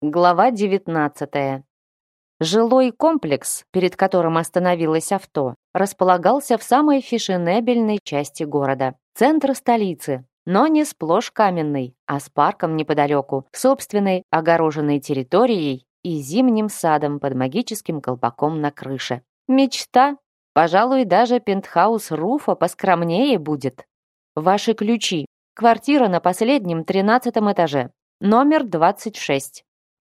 Глава 19. Жилой комплекс, перед которым остановилось авто, располагался в самой фешенебельной части города, центр столицы, но не сплошь каменный, а с парком неподалеку, собственной огороженной территорией и зимним садом под магическим колпаком на крыше. Мечта? Пожалуй, даже пентхаус Руфа поскромнее будет. Ваши ключи. Квартира на последнем тринадцатом этаже. Номер 26.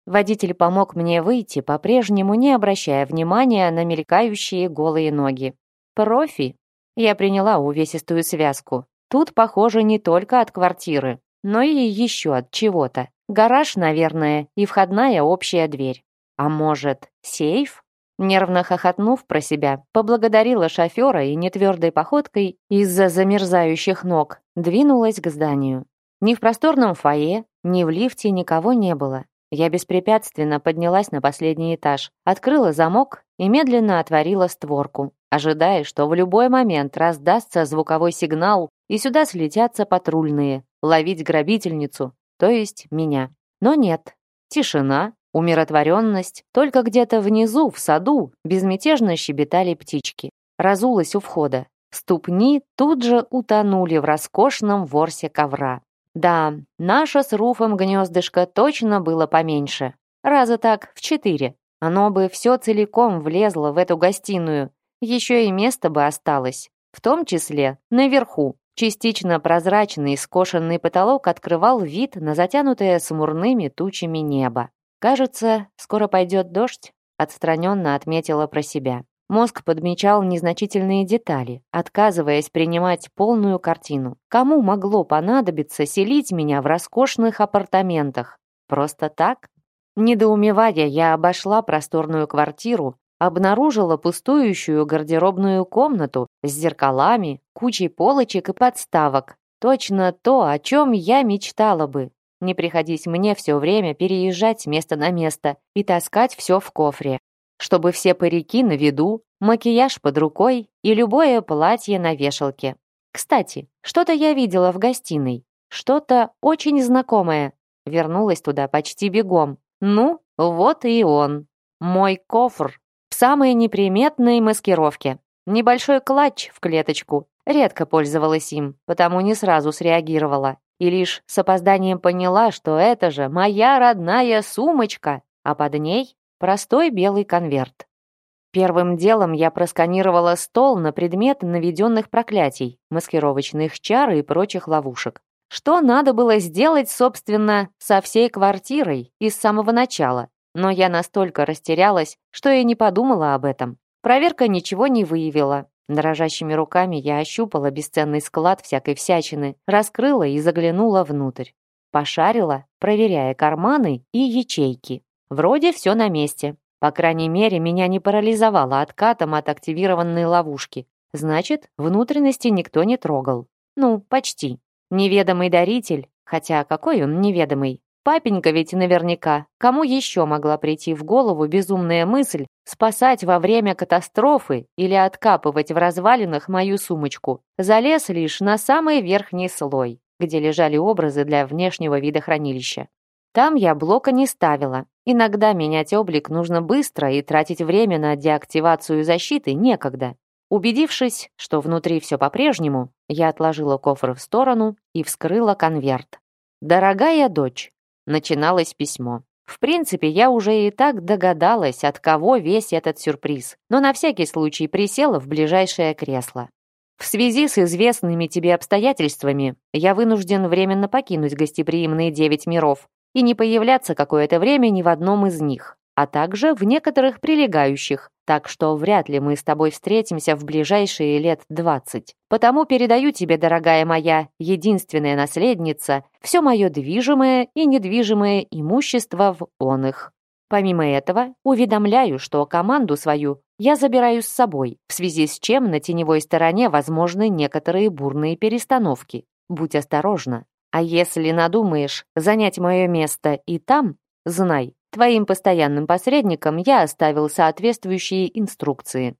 Водитель помог мне выйти, по-прежнему не обращая внимания на мелькающие голые ноги. Профи. Я приняла увесистую связку. Тут, похоже, не только от квартиры, но и еще от чего-то. Гараж, наверное, и входная общая дверь. А может, сейф? Нервно хохотнув про себя, поблагодарила шофера и нетвердой походкой из-за замерзающих ног двинулась к зданию. Ни в просторном фойе, ни в лифте никого не было. Я беспрепятственно поднялась на последний этаж, открыла замок и медленно отворила створку, ожидая, что в любой момент раздастся звуковой сигнал и сюда слетятся патрульные, ловить грабительницу, то есть меня. Но нет. Тишина, умиротворенность, только где-то внизу, в саду, безмятежно щебетали птички. Разулась у входа. Ступни тут же утонули в роскошном ворсе ковра. Да, наше с Руфом гнездышко точно было поменьше. Раза так в четыре. Оно бы все целиком влезло в эту гостиную. Еще и место бы осталось. В том числе наверху. Частично прозрачный скошенный потолок открывал вид на затянутое смурными тучами небо. «Кажется, скоро пойдет дождь», — отстраненно отметила про себя. Мозг подмечал незначительные детали, отказываясь принимать полную картину. Кому могло понадобиться селить меня в роскошных апартаментах? Просто так? Недоумевая, я обошла просторную квартиру, обнаружила пустующую гардеробную комнату с зеркалами, кучей полочек и подставок. Точно то, о чем я мечтала бы. Не приходить мне все время переезжать с места на место и таскать все в кофре чтобы все парики на виду, макияж под рукой и любое платье на вешалке. Кстати, что-то я видела в гостиной, что-то очень знакомое. Вернулась туда почти бегом. Ну, вот и он. Мой кофр в самой неприметной маскировке. Небольшой клатч в клеточку. Редко пользовалась им, потому не сразу среагировала. И лишь с опозданием поняла, что это же моя родная сумочка, а под ней Простой белый конверт. Первым делом я просканировала стол на предмет наведенных проклятий, маскировочных чар и прочих ловушек. Что надо было сделать, собственно, со всей квартирой и с самого начала. Но я настолько растерялась, что и не подумала об этом. Проверка ничего не выявила. Дрожащими руками я ощупала бесценный склад всякой всячины, раскрыла и заглянула внутрь. Пошарила, проверяя карманы и ячейки. Вроде все на месте. По крайней мере, меня не парализовало откатом от активированной ловушки. Значит, внутренности никто не трогал. Ну, почти. Неведомый даритель, хотя какой он неведомый? Папенька ведь наверняка. Кому еще могла прийти в голову безумная мысль спасать во время катастрофы или откапывать в развалинах мою сумочку? Залез лишь на самый верхний слой, где лежали образы для внешнего вида хранилища. Там я блока не ставила. Иногда менять облик нужно быстро и тратить время на деактивацию защиты некогда. Убедившись, что внутри все по-прежнему, я отложила кофр в сторону и вскрыла конверт. «Дорогая дочь», — начиналось письмо. В принципе, я уже и так догадалась, от кого весь этот сюрприз, но на всякий случай присела в ближайшее кресло. В связи с известными тебе обстоятельствами я вынужден временно покинуть гостеприимные девять миров и не появляться какое-то время ни в одном из них, а также в некоторых прилегающих, так что вряд ли мы с тобой встретимся в ближайшие лет двадцать. Потому передаю тебе, дорогая моя, единственная наследница, все мое движимое и недвижимое имущество в он их. Помимо этого, уведомляю, что команду свою я забираю с собой, в связи с чем на теневой стороне возможны некоторые бурные перестановки. Будь осторожна. А если надумаешь занять мое место и там, знай, твоим постоянным посредником я оставил соответствующие инструкции.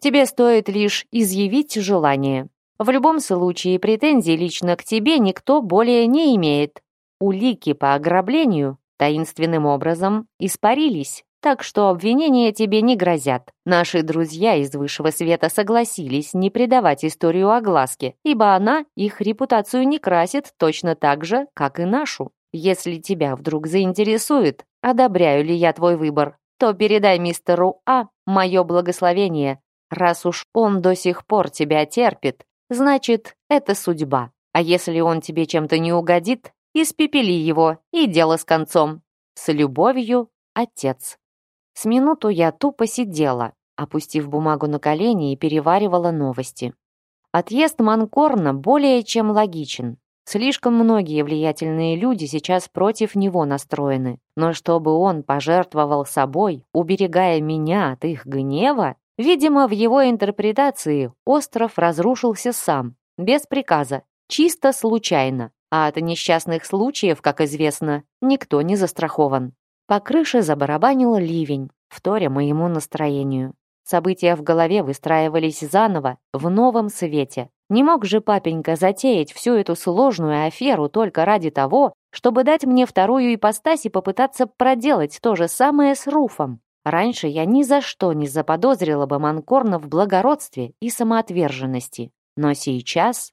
Тебе стоит лишь изъявить желание. В любом случае претензий лично к тебе никто более не имеет. Улики по ограблению таинственным образом испарились, так что обвинения тебе не грозят. Наши друзья из высшего света согласились не придавать историю огласке, ибо она их репутацию не красит точно так же, как и нашу. Если тебя вдруг заинтересует, одобряю ли я твой выбор, то передай мистеру А мое благословение. Раз уж он до сих пор тебя терпит, значит, это судьба. А если он тебе чем-то не угодит, испепели его, и дело с концом. С любовью, отец. С минуту я тупо сидела, опустив бумагу на колени и переваривала новости. Отъезд Манкорна более чем логичен. Слишком многие влиятельные люди сейчас против него настроены. Но чтобы он пожертвовал собой, уберегая меня от их гнева, видимо, в его интерпретации остров разрушился сам, без приказа, чисто случайно. А от несчастных случаев, как известно, никто не застрахован. По крыше забарабанил ливень, вторя моему настроению. События в голове выстраивались заново, в новом свете. Не мог же папенька затеять всю эту сложную аферу только ради того, чтобы дать мне вторую ипостась и попытаться проделать то же самое с Руфом. Раньше я ни за что не заподозрила бы Манкорна в благородстве и самоотверженности. Но сейчас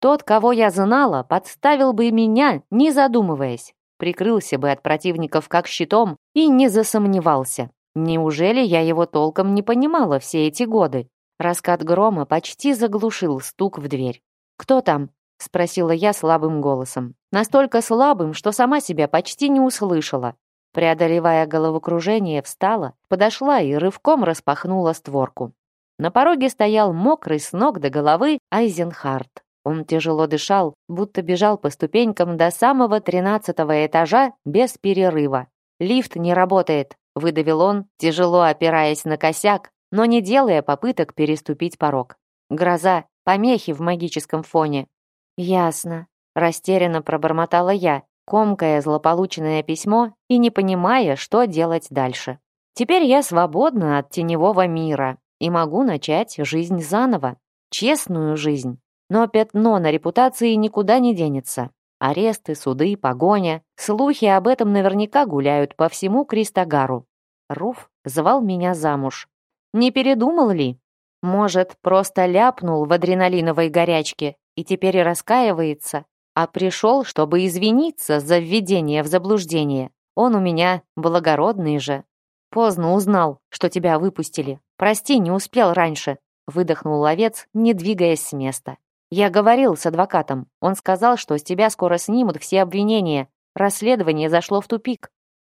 тот, кого я знала, подставил бы меня, не задумываясь. Прикрылся бы от противников как щитом и не засомневался. Неужели я его толком не понимала все эти годы? Раскат грома почти заглушил стук в дверь. «Кто там?» — спросила я слабым голосом. Настолько слабым, что сама себя почти не услышала. Преодолевая головокружение, встала, подошла и рывком распахнула створку. На пороге стоял мокрый с ног до головы Айзенхарт. Он тяжело дышал, будто бежал по ступенькам до самого тринадцатого этажа без перерыва. «Лифт не работает», — выдавил он, тяжело опираясь на косяк, но не делая попыток переступить порог. Гроза, помехи в магическом фоне. «Ясно», — растерянно пробормотала я, комкая злополученное письмо и не понимая, что делать дальше. Теперь я свободна от теневого мира и могу начать жизнь заново, честную жизнь. Но пятно на репутации никуда не денется. Аресты, суды, погоня. Слухи об этом наверняка гуляют по всему Кристогару. Руф звал меня замуж. Не передумал ли? Может, просто ляпнул в адреналиновой горячке и теперь раскаивается, а пришел, чтобы извиниться за введение в заблуждение. Он у меня благородный же. Поздно узнал, что тебя выпустили. Прости, не успел раньше, выдохнул ловец, не двигаясь с места. Я говорил с адвокатом. Он сказал, что с тебя скоро снимут все обвинения. Расследование зашло в тупик.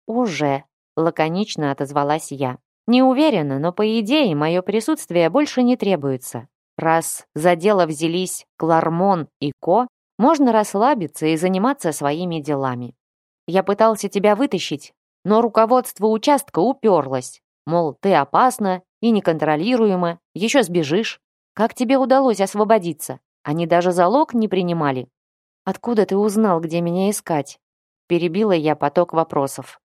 Уже, лаконично отозвалась я. Не уверена, но по идее мое присутствие больше не требуется. Раз за дело взялись Клармон и Ко, можно расслабиться и заниматься своими делами. Я пытался тебя вытащить, но руководство участка уперлось. Мол, ты опасна и неконтролируема, еще сбежишь. Как тебе удалось освободиться? Они даже залог не принимали. Откуда ты узнал, где меня искать? Перебила я поток вопросов.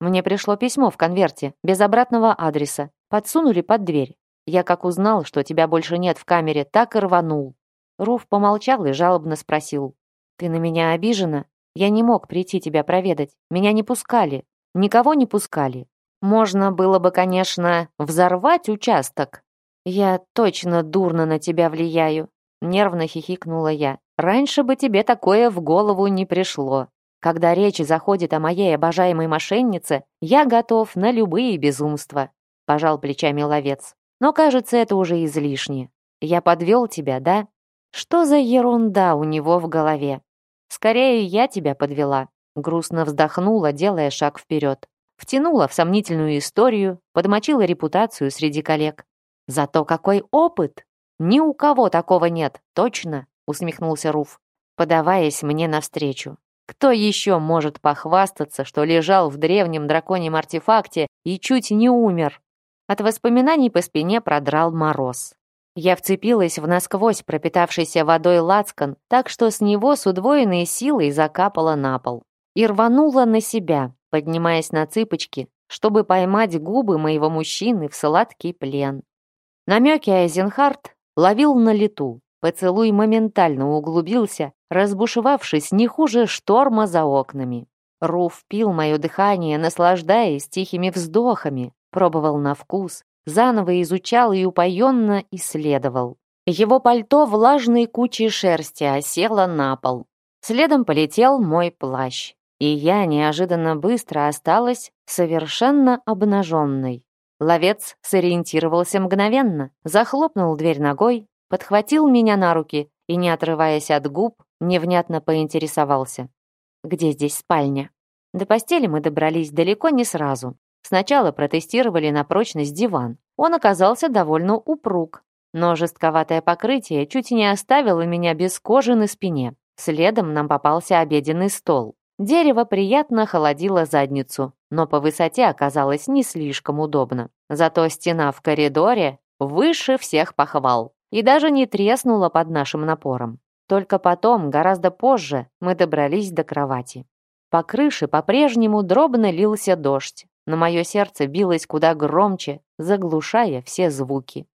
Мне пришло письмо в конверте, без обратного адреса. Подсунули под дверь. Я как узнал, что тебя больше нет в камере, так и рванул. Руф помолчал и жалобно спросил. «Ты на меня обижена? Я не мог прийти тебя проведать. Меня не пускали. Никого не пускали. Можно было бы, конечно, взорвать участок. Я точно дурно на тебя влияю. Нервно хихикнула я. Раньше бы тебе такое в голову не пришло. Когда речь заходит о моей обожаемой мошеннице, я готов на любые безумства», — пожал плечами ловец. «Но, кажется, это уже излишне. Я подвел тебя, да? Что за ерунда у него в голове? Скорее, я тебя подвела». Грустно вздохнула, делая шаг вперед. Втянула в сомнительную историю, подмочила репутацию среди коллег. «Зато какой опыт! Ни у кого такого нет, точно!» усмехнулся Руф, подаваясь мне навстречу. Кто еще может похвастаться, что лежал в древнем драконьем артефакте и чуть не умер? От воспоминаний по спине продрал мороз. Я вцепилась в насквозь пропитавшийся водой лацкан, так что с него с удвоенной силой закапала на пол. И рванула на себя, поднимаясь на цыпочки, чтобы поймать губы моего мужчины в сладкий плен. Намеки Айзенхарт ловил на лету, Поцелуй моментально углубился, разбушевавшись не хуже шторма за окнами. Руф пил мое дыхание, наслаждаясь тихими вздохами, пробовал на вкус, заново изучал и упоенно исследовал. Его пальто влажной кучей шерсти осело на пол. Следом полетел мой плащ, и я неожиданно быстро осталась совершенно обнаженной. Ловец сориентировался мгновенно, захлопнул дверь ногой, подхватил меня на руки и, не отрываясь от губ, невнятно поинтересовался. «Где здесь спальня?» До постели мы добрались далеко не сразу. Сначала протестировали на прочность диван. Он оказался довольно упруг, но жестковатое покрытие чуть не оставило меня без кожи на спине. Следом нам попался обеденный стол. Дерево приятно холодило задницу, но по высоте оказалось не слишком удобно. Зато стена в коридоре выше всех похвал и даже не треснула под нашим напором. Только потом, гораздо позже, мы добрались до кровати. По крыше по-прежнему дробно лился дождь, но мое сердце билось куда громче, заглушая все звуки.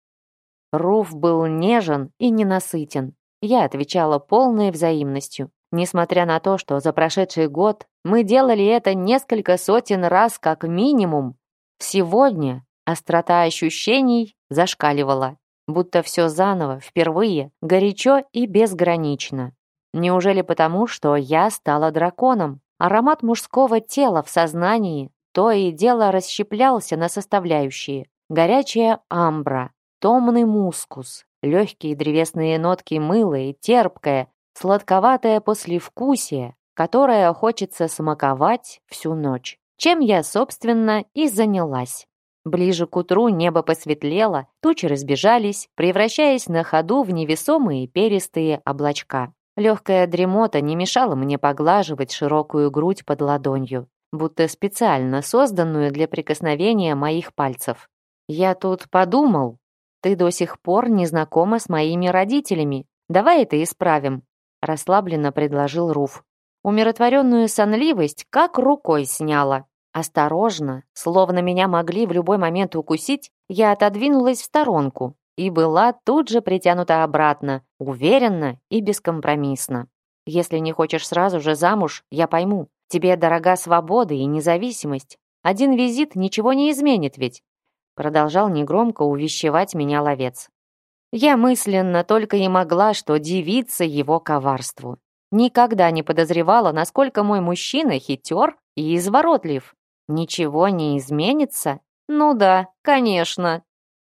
Руф был нежен и ненасытен. Я отвечала полной взаимностью. Несмотря на то, что за прошедший год мы делали это несколько сотен раз как минимум, сегодня острота ощущений зашкаливала, будто все заново, впервые, горячо и безгранично. Неужели потому, что я стала драконом? Аромат мужского тела в сознании то и дело расщеплялся на составляющие. Горячая амбра, томный мускус, легкие древесные нотки мыла и терпкое, сладковатое послевкусие, которое хочется смаковать всю ночь. Чем я, собственно, и занялась. Ближе к утру небо посветлело, тучи разбежались, превращаясь на ходу в невесомые перистые облачка. Легкая дремота не мешала мне поглаживать широкую грудь под ладонью, будто специально созданную для прикосновения моих пальцев. «Я тут подумал, ты до сих пор не знакома с моими родителями. Давай это исправим», расслабленно предложил Руф. Умиротворенную сонливость как рукой сняла. Осторожно, словно меня могли в любой момент укусить, я отодвинулась в сторонку и была тут же притянута обратно, уверенно и бескомпромиссно. Если не хочешь сразу же замуж, я пойму. Тебе дорога свобода и независимость. Один визит ничего не изменит ведь. Продолжал негромко увещевать меня ловец. Я мысленно только и могла, что дивиться его коварству. Никогда не подозревала, насколько мой мужчина хитер и изворотлив. Ничего не изменится? Ну да, конечно.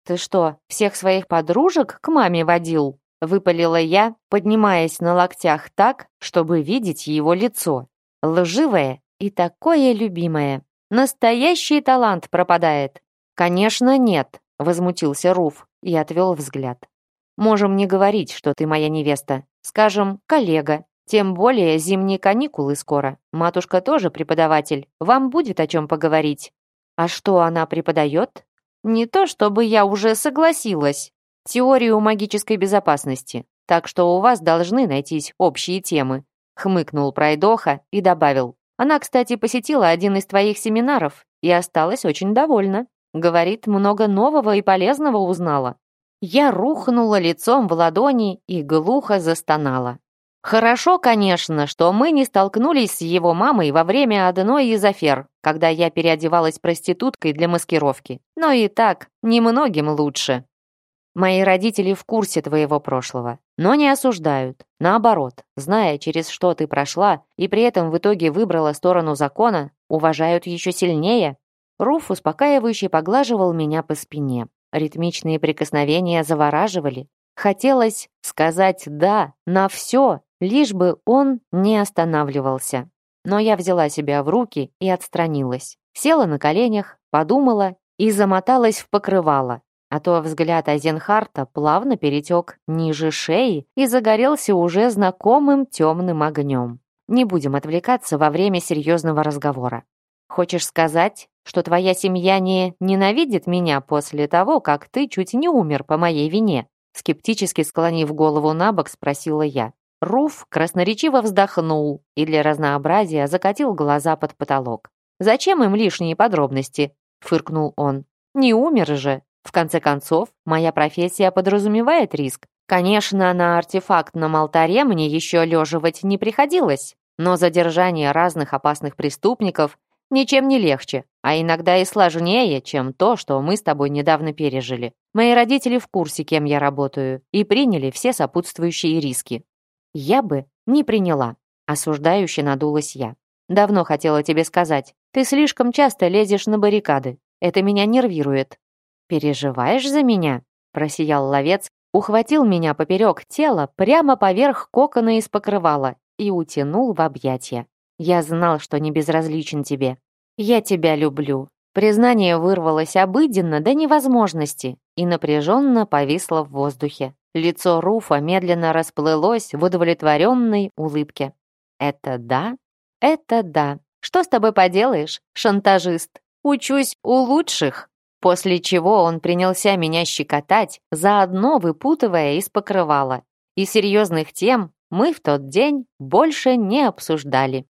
Ты что, всех своих подружек к маме водил? Выпалила я, поднимаясь на локтях так, чтобы видеть его лицо. Лживое и такое любимое. Настоящий талант пропадает. Конечно, нет, возмутился Руф и отвел взгляд. Можем не говорить, что ты моя невеста. Скажем, коллега. Тем более зимние каникулы скоро. Матушка тоже преподаватель. Вам будет о чем поговорить. А что она преподает? Не то, чтобы я уже согласилась. Теорию магической безопасности. Так что у вас должны найтись общие темы. Хмыкнул пройдоха и добавил. Она, кстати, посетила один из твоих семинаров и осталась очень довольна. Говорит, много нового и полезного узнала. Я рухнула лицом в ладони и глухо застонала. Хорошо, конечно, что мы не столкнулись с его мамой во время одной из афер, когда я переодевалась проституткой для маскировки. Но и так, немногим лучше. Мои родители в курсе твоего прошлого, но не осуждают. Наоборот, зная, через что ты прошла, и при этом в итоге выбрала сторону закона, уважают еще сильнее. Руф успокаивающе поглаживал меня по спине. Ритмичные прикосновения завораживали. Хотелось сказать «да» на все, лишь бы он не останавливался. Но я взяла себя в руки и отстранилась. Села на коленях, подумала и замоталась в покрывало. А то взгляд Айзенхарта плавно перетек ниже шеи и загорелся уже знакомым темным огнем. Не будем отвлекаться во время серьезного разговора. Хочешь сказать, что твоя семья не ненавидит меня после того, как ты чуть не умер по моей вине?» Скептически склонив голову на бок, спросила я. Руф красноречиво вздохнул и для разнообразия закатил глаза под потолок. «Зачем им лишние подробности?» — фыркнул он. «Не умер же. В конце концов, моя профессия подразумевает риск. Конечно, на артефактном алтаре мне еще леживать не приходилось, Но задержание разных опасных преступников ничем не легче, а иногда и сложнее, чем то, что мы с тобой недавно пережили. Мои родители в курсе, кем я работаю, и приняли все сопутствующие риски. Я бы не приняла. Осуждающе надулась я. Давно хотела тебе сказать. Ты слишком часто лезешь на баррикады. Это меня нервирует. Переживаешь за меня? Просиял ловец, ухватил меня поперек тела прямо поверх кокона из покрывала и утянул в объятия. Я знал, что не безразличен тебе. Я тебя люблю. Признание вырвалось обыденно до невозможности и напряженно повисло в воздухе. Лицо Руфа медленно расплылось в удовлетворенной улыбке. «Это да? Это да. Что с тобой поделаешь, шантажист? Учусь у лучших». После чего он принялся меня щекотать, заодно выпутывая из покрывала. И серьезных тем мы в тот день больше не обсуждали.